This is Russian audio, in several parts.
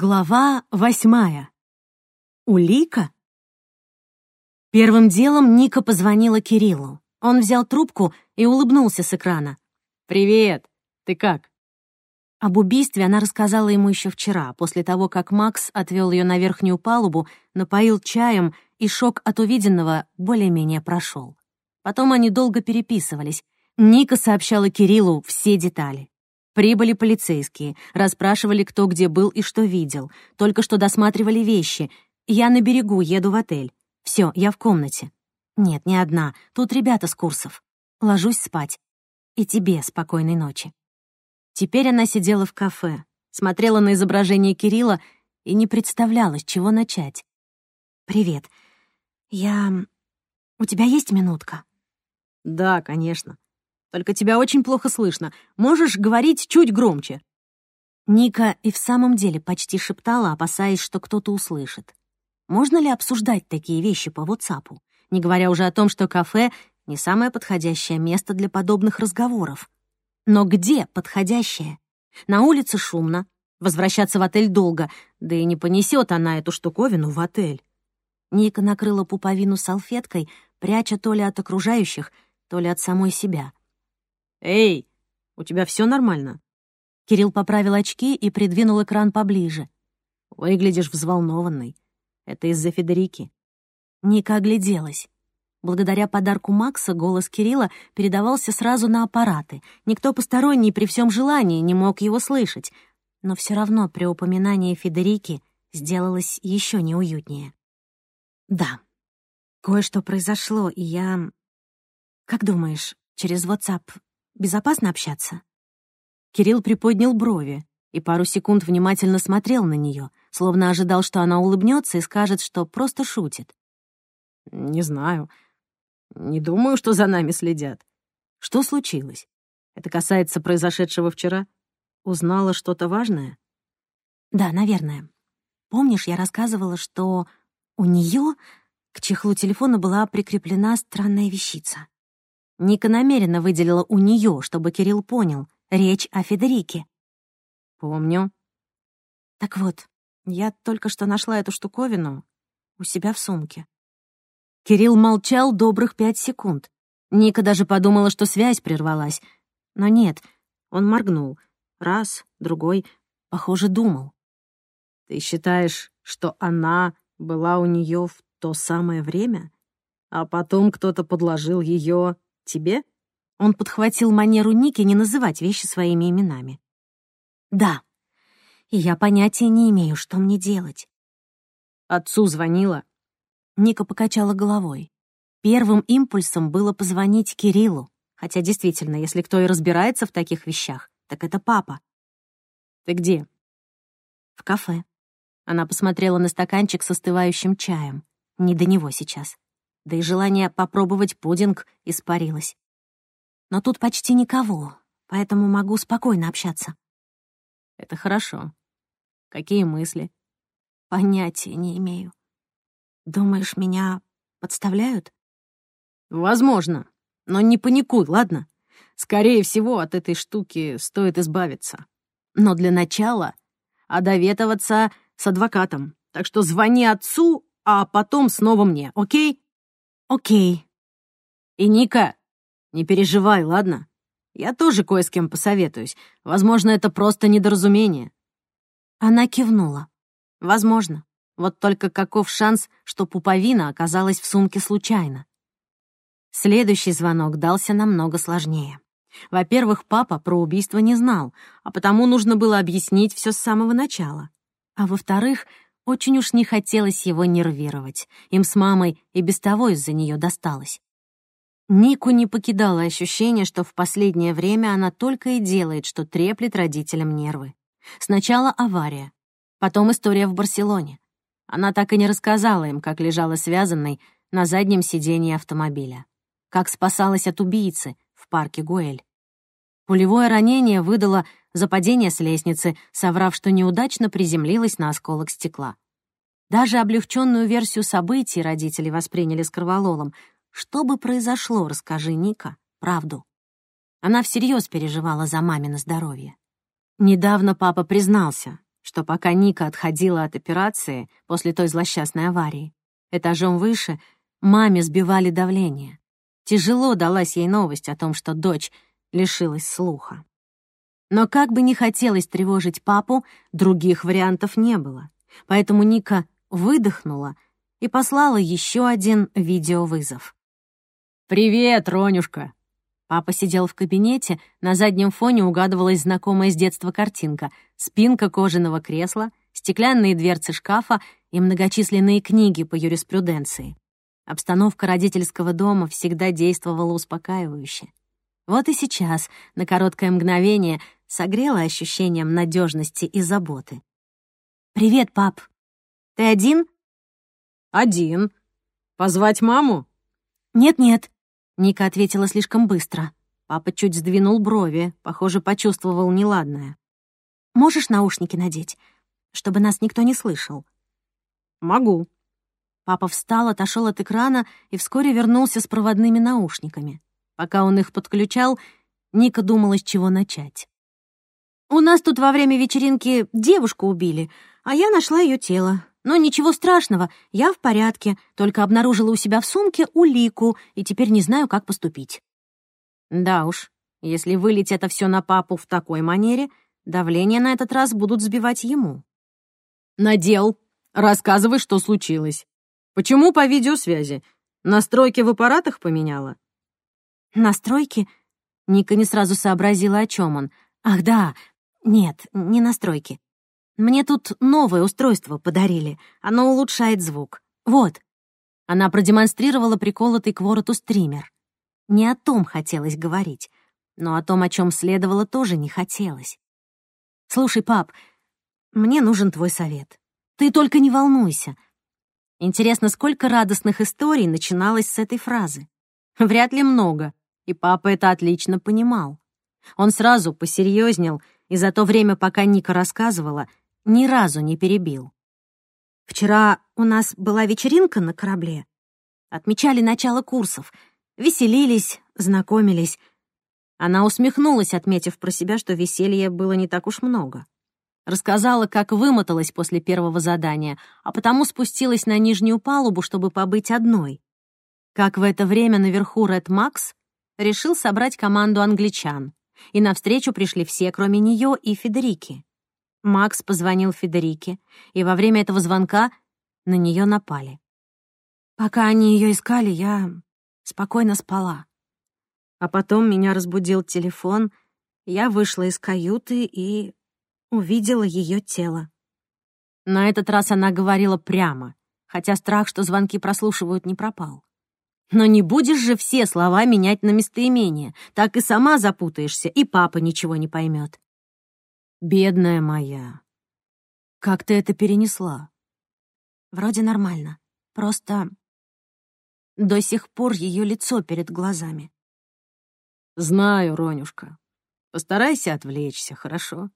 Глава восьмая. Улика? Первым делом Ника позвонила Кириллу. Он взял трубку и улыбнулся с экрана. «Привет! Ты как?» Об убийстве она рассказала ему еще вчера, после того, как Макс отвел ее на верхнюю палубу, напоил чаем, и шок от увиденного более-менее прошел. Потом они долго переписывались. Ника сообщала Кириллу все детали. Прибыли полицейские, расспрашивали, кто где был и что видел. Только что досматривали вещи. Я на берегу, еду в отель. Все, я в комнате. Нет, не одна. Тут ребята с курсов. Ложусь спать. И тебе спокойной ночи. Теперь она сидела в кафе, смотрела на изображение Кирилла и не представляла, с чего начать. «Привет. Я... У тебя есть минутка?» «Да, конечно», только тебя очень плохо слышно. Можешь говорить чуть громче». Ника и в самом деле почти шептала, опасаясь, что кто-то услышит. Можно ли обсуждать такие вещи по WhatsApp, не говоря уже о том, что кафе — не самое подходящее место для подобных разговоров? Но где подходящее? На улице шумно, возвращаться в отель долго, да и не понесет она эту штуковину в отель. Ника накрыла пуповину салфеткой, пряча то ли от окружающих, то ли от самой себя — «Эй, у тебя все нормально?» Кирилл поправил очки и придвинул экран поближе. «Выглядишь взволнованный. Это из-за Федерики». Ника огляделась. Благодаря подарку Макса голос Кирилла передавался сразу на аппараты. Никто посторонний при всем желании не мог его слышать. Но все равно при упоминании Федерики сделалось еще неуютнее. «Да, кое-что произошло, и я... Как думаешь, через WhatsApp Безопасно общаться?» Кирилл приподнял брови и пару секунд внимательно смотрел на нее, словно ожидал, что она улыбнется и скажет, что просто шутит. «Не знаю. Не думаю, что за нами следят. Что случилось? Это касается произошедшего вчера? Узнала что-то важное?» «Да, наверное. Помнишь, я рассказывала, что у нее к чехлу телефона была прикреплена странная вещица?» Ника намеренно выделила у нее, чтобы Кирилл понял. Речь о Федерике. «Помню». «Так вот, я только что нашла эту штуковину у себя в сумке». Кирилл молчал добрых пять секунд. Ника даже подумала, что связь прервалась. Но нет, он моргнул. Раз, другой, похоже, думал. «Ты считаешь, что она была у нее в то самое время? А потом кто-то подложил ее Тебе?» Он подхватил манеру Ники не называть вещи своими именами. «Да. И я понятия не имею, что мне делать». «Отцу звонила?» Ника покачала головой. Первым импульсом было позвонить Кириллу, хотя действительно, если кто и разбирается в таких вещах, так это папа. «Ты где?» «В кафе». Она посмотрела на стаканчик с остывающим чаем. Не до него сейчас да и желание попробовать пудинг испарилось. Но тут почти никого, поэтому могу спокойно общаться. Это хорошо. Какие мысли? Понятия не имею. Думаешь, меня подставляют? Возможно, но не паникуй, ладно? Скорее всего, от этой штуки стоит избавиться. Но для начала одоветоваться с адвокатом. Так что звони отцу, а потом снова мне, окей? «Окей». «И Ника, не переживай, ладно? Я тоже кое с кем посоветуюсь. Возможно, это просто недоразумение». Она кивнула. «Возможно. Вот только каков шанс, что пуповина оказалась в сумке случайно?» Следующий звонок дался намного сложнее. Во-первых, папа про убийство не знал, а потому нужно было объяснить все с самого начала. А во-вторых, очень уж не хотелось его нервировать. Им с мамой и без того из-за нее досталось. Нику не покидало ощущение, что в последнее время она только и делает, что треплет родителям нервы. Сначала авария, потом история в Барселоне. Она так и не рассказала им, как лежала связанной на заднем сиденье автомобиля, как спасалась от убийцы в парке Гуэль. Пулевое ранение выдало за падение с лестницы, соврав, что неудачно приземлилась на осколок стекла. Даже облегченную версию событий родители восприняли с кровололом. Что бы произошло, расскажи, Ника, правду. Она всерьез переживала за мамино здоровье. Недавно папа признался, что пока Ника отходила от операции после той злосчастной аварии, этажом выше маме сбивали давление. Тяжело далась ей новость о том, что дочь лишилась слуха. Но как бы ни хотелось тревожить папу, других вариантов не было. Поэтому Ника выдохнула и послала еще один видеовызов. «Привет, Ронюшка!» Папа сидел в кабинете, на заднем фоне угадывалась знакомая с детства картинка. Спинка кожаного кресла, стеклянные дверцы шкафа и многочисленные книги по юриспруденции. Обстановка родительского дома всегда действовала успокаивающе. Вот и сейчас, на короткое мгновение, согрела ощущением надежности и заботы. «Привет, пап. Ты один?» «Один. Позвать маму?» «Нет-нет», — Ника ответила слишком быстро. Папа чуть сдвинул брови, похоже, почувствовал неладное. «Можешь наушники надеть, чтобы нас никто не слышал?» «Могу». Папа встал, отошел от экрана и вскоре вернулся с проводными наушниками. Пока он их подключал, Ника думала, с чего начать. У нас тут во время вечеринки девушку убили, а я нашла ее тело. Но ничего страшного, я в порядке, только обнаружила у себя в сумке улику и теперь не знаю, как поступить. Да уж, если вылить это все на папу в такой манере, давление на этот раз будут сбивать ему. Надел. Рассказывай, что случилось. Почему по видеосвязи? Настройки в аппаратах поменяла? Настройки? Ника не сразу сообразила, о чем он. Ах да, нет, не настройки. Мне тут новое устройство подарили. Оно улучшает звук. Вот. Она продемонстрировала приколотый к вороту стример. Не о том хотелось говорить, но о том, о чем следовало, тоже не хотелось. «Слушай, пап, мне нужен твой совет. Ты только не волнуйся. Интересно, сколько радостных историй начиналось с этой фразы? Вряд ли много, и папа это отлично понимал. Он сразу посерьезнел и за то время, пока Ника рассказывала, ни разу не перебил. «Вчера у нас была вечеринка на корабле. Отмечали начало курсов. Веселились, знакомились». Она усмехнулась, отметив про себя, что веселья было не так уж много. Рассказала, как вымоталась после первого задания, а потому спустилась на нижнюю палубу, чтобы побыть одной. Как в это время наверху Ред Макс решил собрать команду англичан и навстречу пришли все, кроме нее и Федерики. Макс позвонил Федерике, и во время этого звонка на нее напали. Пока они ее искали, я спокойно спала. А потом меня разбудил телефон, я вышла из каюты и увидела ее тело. На этот раз она говорила прямо, хотя страх, что звонки прослушивают, не пропал. Но не будешь же все слова менять на местоимение. Так и сама запутаешься, и папа ничего не поймет. Бедная моя. Как ты это перенесла? Вроде нормально. Просто до сих пор ее лицо перед глазами. Знаю, Ронюшка. Постарайся отвлечься, хорошо?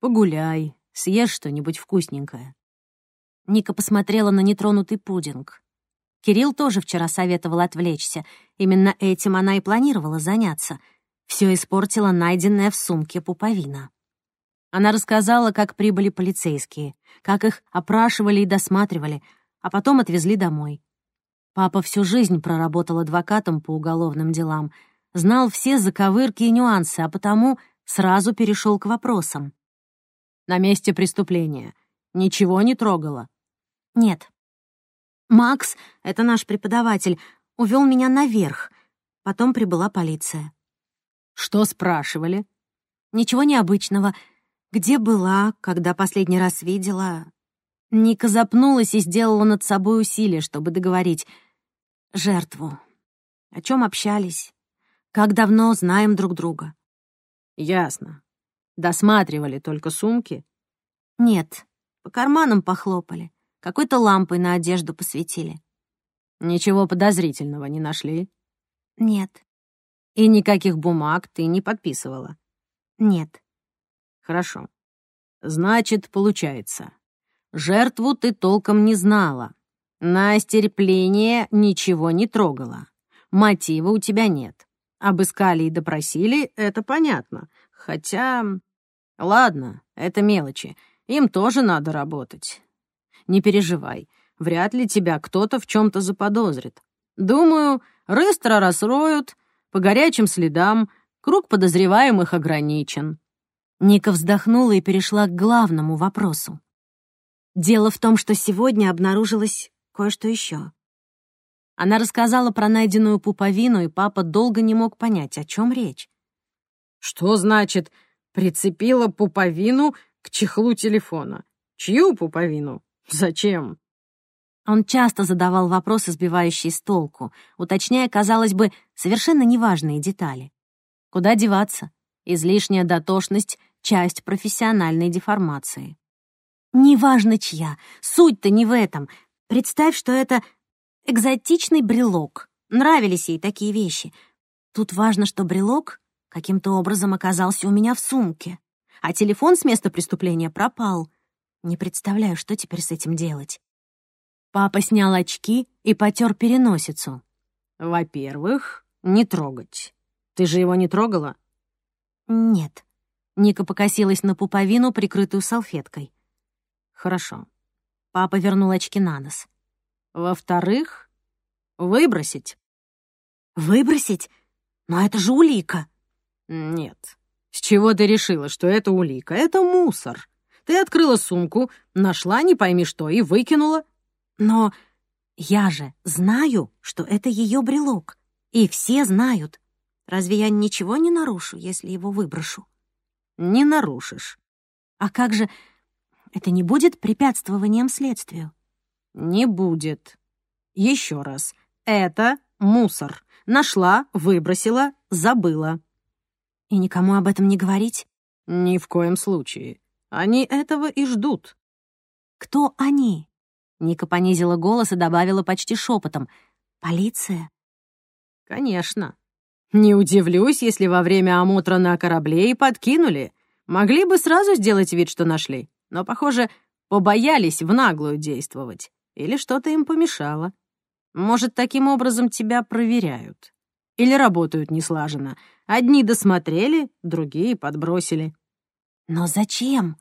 Погуляй, съешь что-нибудь вкусненькое. Ника посмотрела на нетронутый пудинг. Кирилл тоже вчера советовал отвлечься. Именно этим она и планировала заняться. Все испортила найденная в сумке пуповина. Она рассказала, как прибыли полицейские, как их опрашивали и досматривали, а потом отвезли домой. Папа всю жизнь проработал адвокатом по уголовным делам, знал все заковырки и нюансы, а потому сразу перешел к вопросам. «На месте преступления ничего не трогала?» «Нет», Макс, это наш преподаватель, увел меня наверх. Потом прибыла полиция. Что спрашивали? Ничего необычного. Где была, когда последний раз видела? Ника запнулась и сделала над собой усилие, чтобы договорить. Жертву. О чем общались? Как давно знаем друг друга? Ясно. Досматривали только сумки? Нет, по карманам похлопали. Какой-то лампой на одежду посветили. Ничего подозрительного не нашли? Нет. И никаких бумаг ты не подписывала? Нет. Хорошо. Значит, получается, жертву ты толком не знала. На стерпление ничего не трогала. Мотива у тебя нет. Обыскали и допросили, это понятно. Хотя... Ладно, это мелочи. Им тоже надо работать. Не переживай, вряд ли тебя кто-то в чем-то заподозрит. Думаю, Рестро расроют, по горячим следам, круг подозреваемых ограничен». Ника вздохнула и перешла к главному вопросу. Дело в том, что сегодня обнаружилось кое-что еще. Она рассказала про найденную пуповину, и папа долго не мог понять, о чем речь. «Что значит прицепила пуповину к чехлу телефона? Чью пуповину? Зачем?» Он часто задавал вопросы, сбивающие с толку, уточняя, казалось бы, совершенно неважные детали. Куда деваться? Излишняя дотошность — часть профессиональной деформации. Неважно чья, суть-то не в этом. Представь, что это экзотичный брелок. Нравились ей такие вещи. Тут важно, что брелок каким-то образом оказался у меня в сумке, а телефон с места преступления пропал. Не представляю, что теперь с этим делать. Папа снял очки и потер переносицу. «Во-первых, не трогать. Ты же его не трогала?» «Нет». Ника покосилась на пуповину, прикрытую салфеткой. «Хорошо». Папа вернул очки на нос. Во-вторых, выбросить. Выбросить? Но это же улика. Нет. С чего ты решила, что это улика? Это мусор. Ты открыла сумку, нашла не пойми что и выкинула. Но я же знаю, что это ее брелок. И все знают. Разве я ничего не нарушу, если его выброшу? Не нарушишь. А как же... Это не будет препятствованием следствию? Не будет. Еще раз. Это мусор. Нашла, выбросила, забыла. И никому об этом не говорить? Ни в коем случае. Они этого и ждут. Кто они? Ника понизила голос и добавила почти шепотом. Полиция? Конечно. Не удивлюсь, если во время омотра на корабле и подкинули. Могли бы сразу сделать вид, что нашли. Но, похоже, побоялись в наглую действовать. Или что-то им помешало. Может, таким образом тебя проверяют. Или работают неслаженно. Одни досмотрели, другие подбросили. Но зачем?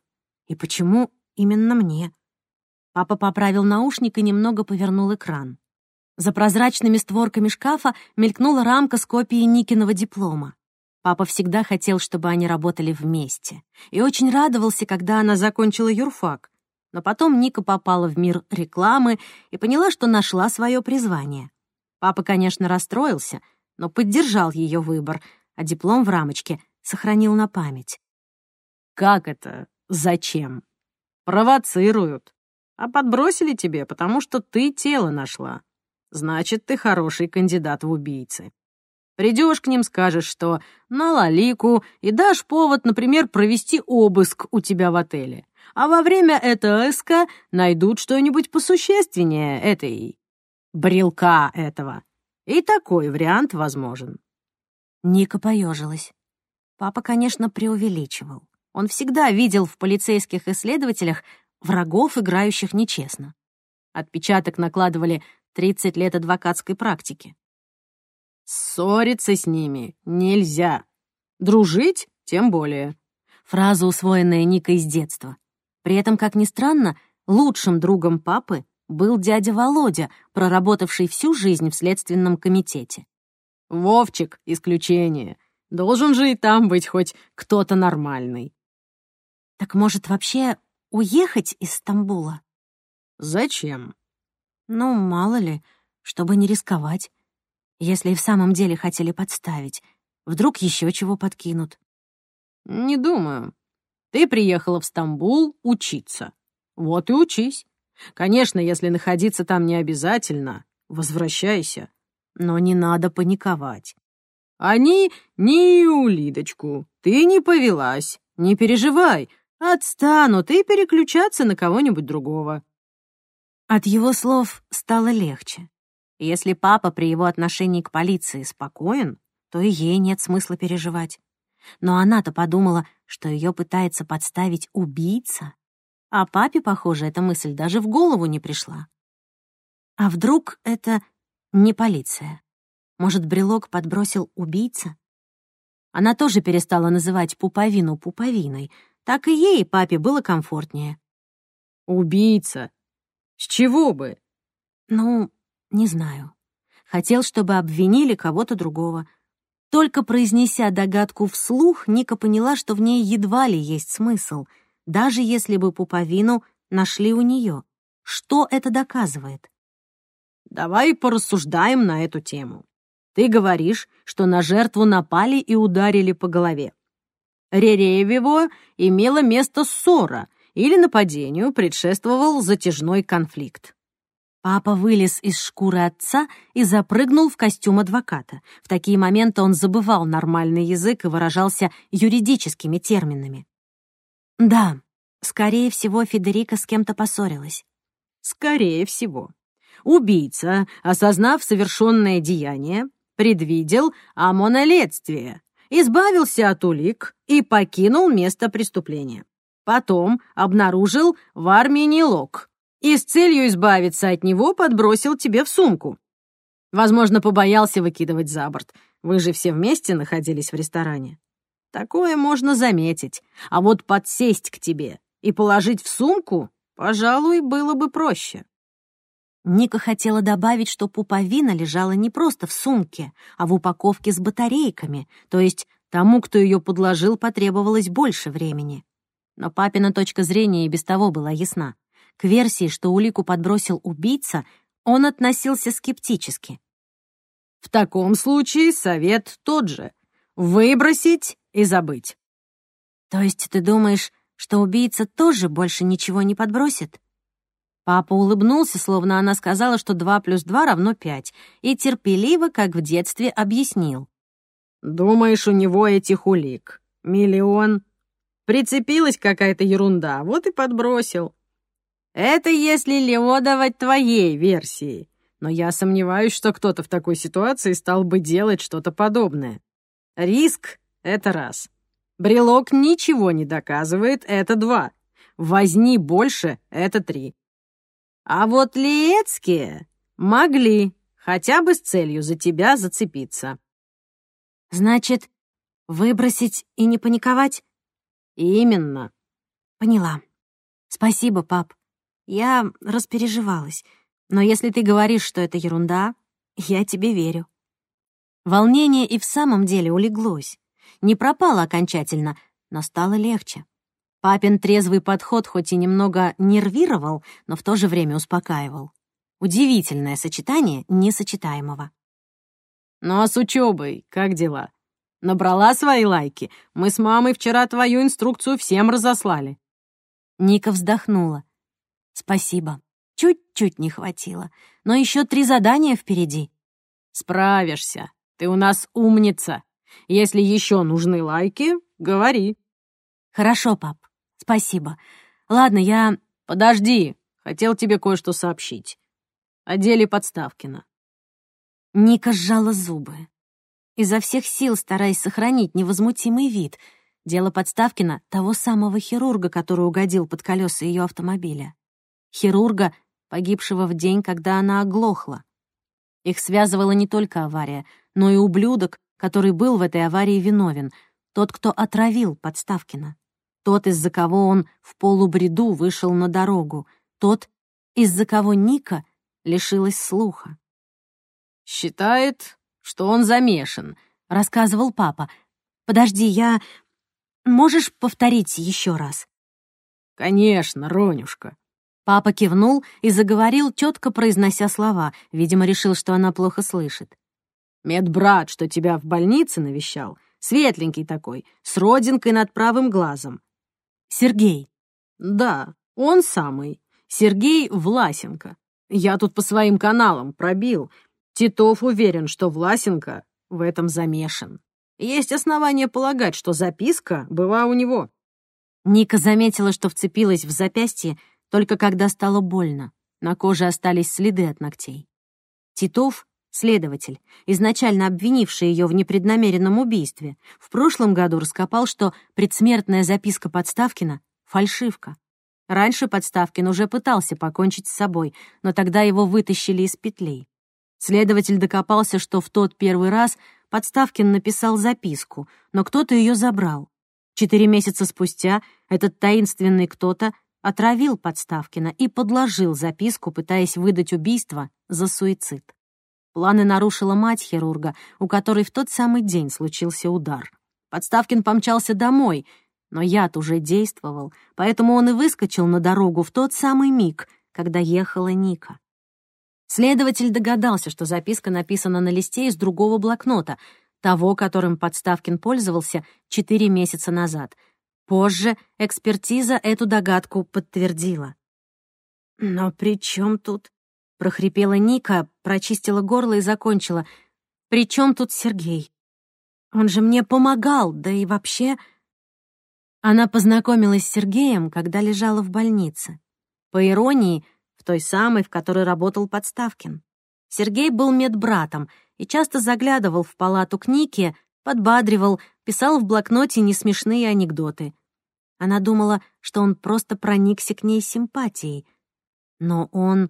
И почему именно мне? Папа поправил наушник и немного повернул экран. За прозрачными створками шкафа мелькнула рамка с копией Никиного диплома. Папа всегда хотел, чтобы они работали вместе. И очень радовался, когда она закончила юрфак. Но потом Ника попала в мир рекламы и поняла, что нашла свое призвание. Папа, конечно, расстроился, но поддержал ее выбор, а диплом в рамочке сохранил на память. «Как это? Зачем?» «Провоцируют. А подбросили тебе, потому что ты тело нашла. Значит, ты хороший кандидат в убийцы. Придешь к ним, скажешь, что на лалику и дашь повод, например, провести обыск у тебя в отеле а во время этого СК найдут что-нибудь посущественнее этой брелка этого. И такой вариант возможен. Ника поежилась. Папа, конечно, преувеличивал. Он всегда видел в полицейских исследователях врагов, играющих нечестно. Отпечаток накладывали 30 лет адвокатской практики. Ссориться с ними нельзя. Дружить тем более. Фраза, усвоенная Никой с детства. При этом, как ни странно, лучшим другом папы был дядя Володя, проработавший всю жизнь в следственном комитете. «Вовчик — исключение. Должен же и там быть хоть кто-то нормальный». «Так, может, вообще уехать из Стамбула?» «Зачем?» «Ну, мало ли, чтобы не рисковать. Если и в самом деле хотели подставить, вдруг еще чего подкинут». «Не думаю. Ты приехала в Стамбул учиться. Вот и учись. Конечно, если находиться там не обязательно, возвращайся. Но не надо паниковать. Они не улидочку. Ты не повелась. Не переживай. Отстанут и переключаться на кого-нибудь другого. От его слов стало легче. Если папа при его отношении к полиции спокоен, то и ей нет смысла переживать. Но она-то подумала, что ее пытается подставить убийца. А папе, похоже, эта мысль даже в голову не пришла. А вдруг это не полиция? Может, брелок подбросил убийца? Она тоже перестала называть пуповину пуповиной. Так и ей, папе, было комфортнее. «Убийца? С чего бы?» Ну, не знаю. Хотел, чтобы обвинили кого-то другого. Только произнеся догадку вслух, Ника поняла, что в ней едва ли есть смысл, даже если бы пуповину нашли у нее. Что это доказывает? Давай порассуждаем на эту тему. Ты говоришь, что на жертву напали и ударили по голове. Ререевево имело место ссора или нападению предшествовал затяжной конфликт. Папа вылез из шкуры отца и запрыгнул в костюм адвоката. В такие моменты он забывал нормальный язык и выражался юридическими терминами. Да, скорее всего, Федерика с кем-то поссорилась. Скорее всего. Убийца, осознав совершенное деяние, предвидел омоноледствие, избавился от улик и покинул место преступления. Потом обнаружил в армии нелог и с целью избавиться от него подбросил тебе в сумку. Возможно, побоялся выкидывать за борт. Вы же все вместе находились в ресторане. Такое можно заметить. А вот подсесть к тебе и положить в сумку, пожалуй, было бы проще. Ника хотела добавить, что пуповина лежала не просто в сумке, а в упаковке с батарейками, то есть тому, кто ее подложил, потребовалось больше времени. Но папина точка зрения и без того была ясна. К версии, что улику подбросил убийца, он относился скептически. «В таком случае совет тот же — выбросить и забыть». «То есть ты думаешь, что убийца тоже больше ничего не подбросит?» Папа улыбнулся, словно она сказала, что два плюс два равно пять, и терпеливо, как в детстве, объяснил. «Думаешь, у него этих улик? Миллион? Прицепилась какая-то ерунда, вот и подбросил. Это если леодовать твоей версии, но я сомневаюсь, что кто-то в такой ситуации стал бы делать что-то подобное. Риск — это раз. Брелок ничего не доказывает — это два. Возни больше — это три. А вот Лиецкие могли хотя бы с целью за тебя зацепиться. Значит, выбросить и не паниковать? Именно. Поняла. Спасибо, пап. Я распереживалась. Но если ты говоришь, что это ерунда, я тебе верю. Волнение и в самом деле улеглось. Не пропало окончательно, но стало легче. Папин трезвый подход хоть и немного нервировал, но в то же время успокаивал. Удивительное сочетание несочетаемого. «Ну а с учебой как дела? Набрала свои лайки? Мы с мамой вчера твою инструкцию всем разослали». Ника вздохнула. «Спасибо. Чуть-чуть не хватило. Но еще три задания впереди». «Справишься. Ты у нас умница. Если еще нужны лайки, говори». «Хорошо, пап. Спасибо. Ладно, я... Подожди, хотел тебе кое-что сообщить. О деле Подставкина. Ника сжала зубы. Изо всех сил стараясь сохранить невозмутимый вид. Дело Подставкина — того самого хирурга, который угодил под колеса ее автомобиля. Хирурга, погибшего в день, когда она оглохла. Их связывала не только авария, но и ублюдок, который был в этой аварии виновен, тот, кто отравил Подставкина тот, из-за кого он в полубреду вышел на дорогу, тот, из-за кого Ника лишилась слуха. «Считает, что он замешан», — рассказывал папа. «Подожди, я... Можешь повторить еще раз?» «Конечно, Ронюшка». Папа кивнул и заговорил, четко произнося слова. Видимо, решил, что она плохо слышит. «Медбрат, что тебя в больнице навещал, светленький такой, с родинкой над правым глазом. Сергей. Да, он самый. Сергей Власенко. Я тут по своим каналам пробил. Титов уверен, что Власенко в этом замешан. Есть основания полагать, что записка была у него. Ника заметила, что вцепилась в запястье только когда стало больно. На коже остались следы от ногтей. Титов Следователь, изначально обвинивший ее в непреднамеренном убийстве, в прошлом году раскопал, что предсмертная записка Подставкина — фальшивка. Раньше Подставкин уже пытался покончить с собой, но тогда его вытащили из петлей. Следователь докопался, что в тот первый раз Подставкин написал записку, но кто-то ее забрал. Четыре месяца спустя этот таинственный кто-то отравил Подставкина и подложил записку, пытаясь выдать убийство за суицид. Планы нарушила мать хирурга, у которой в тот самый день случился удар. Подставкин помчался домой, но яд уже действовал, поэтому он и выскочил на дорогу в тот самый миг, когда ехала Ника. Следователь догадался, что записка написана на листе из другого блокнота, того, которым Подставкин пользовался четыре месяца назад. Позже экспертиза эту догадку подтвердила. «Но при чем тут?» — прохрипела Ника, прочистила горло и закончила. «При чем тут Сергей? Он же мне помогал, да и вообще...» Она познакомилась с Сергеем, когда лежала в больнице. По иронии, той самой, в которой работал Подставкин. Сергей был медбратом и часто заглядывал в палату к Нике, подбадривал, писал в блокноте несмешные анекдоты. Она думала, что он просто проникся к ней симпатией. Но он...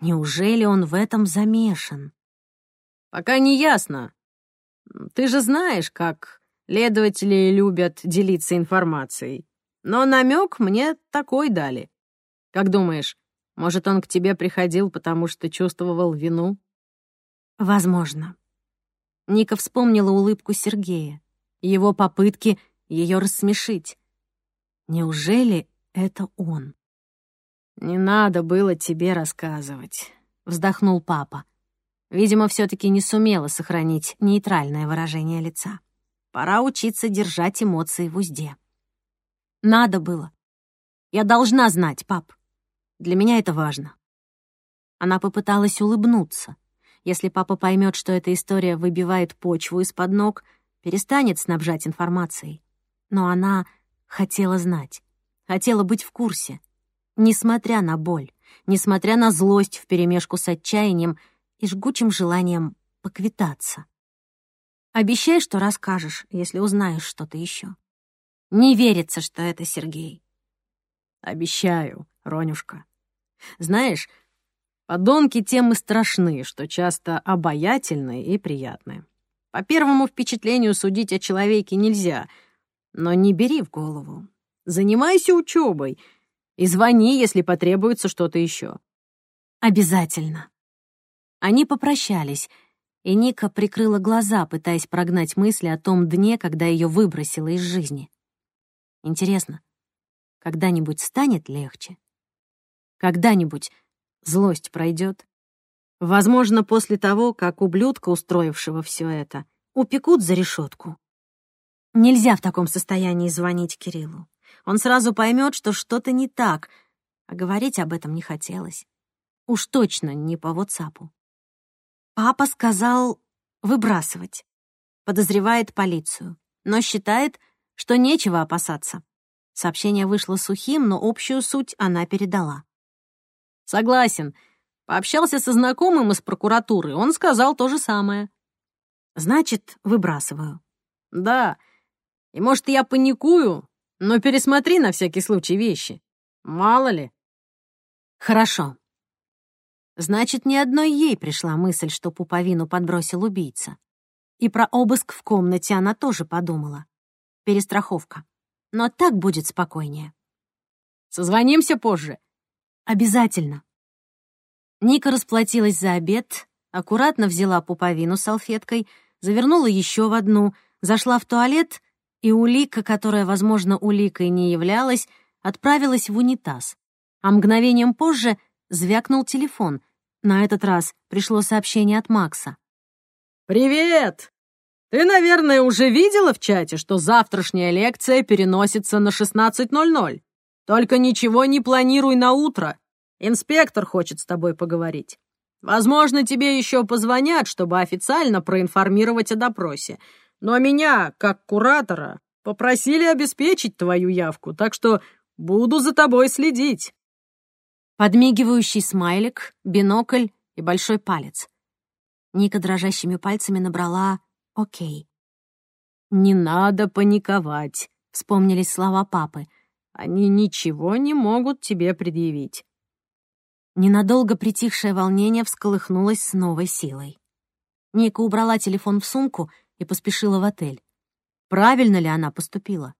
Неужели он в этом замешан? «Пока не ясно. Ты же знаешь, как следователи любят делиться информацией. Но намек мне такой дали. Как думаешь, может, он к тебе приходил, потому что чувствовал вину?» «Возможно». Ника вспомнила улыбку Сергея, его попытки ее рассмешить. Неужели это он? «Не надо было тебе рассказывать», — вздохнул папа. Видимо, все таки не сумела сохранить нейтральное выражение лица. Пора учиться держать эмоции в узде. «Надо было. Я должна знать, пап. Для меня это важно». Она попыталась улыбнуться. Если папа поймет, что эта история выбивает почву из-под ног, перестанет снабжать информацией. Но она хотела знать, хотела быть в курсе — несмотря на боль, несмотря на злость вперемешку с отчаянием и жгучим желанием поквитаться. Обещай, что расскажешь, если узнаешь что-то еще. Не верится, что это Сергей. Обещаю, Ронюшка. Знаешь, подонки тем и страшны, что часто обаятельны и приятны. По первому впечатлению судить о человеке нельзя, но не бери в голову. Занимайся учебой — и звони, если потребуется что-то еще. Обязательно. Они попрощались, и Ника прикрыла глаза, пытаясь прогнать мысли о том дне, когда ее выбросило из жизни. Интересно, когда-нибудь станет легче? Когда-нибудь злость пройдет? Возможно, после того, как ублюдка, устроившего все это, упекут за решетку. Нельзя в таком состоянии звонить Кириллу. Он сразу поймет, что что-то не так, а говорить об этом не хотелось. Уж точно не по WhatsApp. Папа сказал выбрасывать. Подозревает полицию, но считает, что нечего опасаться. Сообщение вышло сухим, но общую суть она передала. «Согласен. Пообщался со знакомым из прокуратуры. Он сказал то же самое». «Значит, выбрасываю». «Да. И, может, я паникую, но пересмотри на всякий случай вещи. Мало ли. Хорошо. Значит, ни одной ей пришла мысль, что пуповину подбросил убийца. И про обыск в комнате она тоже подумала. Перестраховка. Но так будет спокойнее. Созвонимся позже. Обязательно. Ника расплатилась за обед, аккуратно взяла пуповину салфеткой, завернула еще в одну, зашла в туалет и улика, которая, возможно, уликой не являлась, отправилась в унитаз. А мгновением позже звякнул телефон. На этот раз пришло сообщение от Макса. «Привет! Ты, наверное, уже видела в чате, что завтрашняя лекция переносится на 16.00. Только ничего не планируй на утро. Инспектор хочет с тобой поговорить. Возможно, тебе еще позвонят, чтобы официально проинформировать о допросе. Но меня, как куратора, попросили обеспечить твою явку, так что буду за тобой следить». Подмигивающий смайлик, бинокль и большой палец. Ника дрожащими пальцами набрала «Окей». «Не надо паниковать», — вспомнились слова папы. «Они ничего не могут тебе предъявить». Ненадолго притихшее волнение всколыхнулось с новой силой. Ника убрала телефон в сумку — и поспешила в отель. правильно ли она поступила.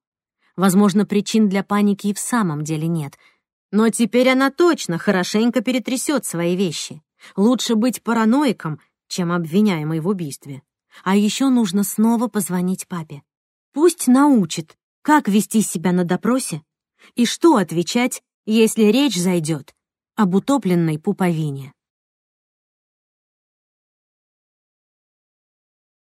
Возможно, причин для паники и в самом деле нет. Но теперь она точно хорошенько перетрясет свои вещи. Лучше быть параноиком, чем обвиняемой в убийстве. А еще нужно снова позвонить папе. Пусть научит, как вести себя на допросе и что отвечать, если речь зайдет об утопленной пуповине.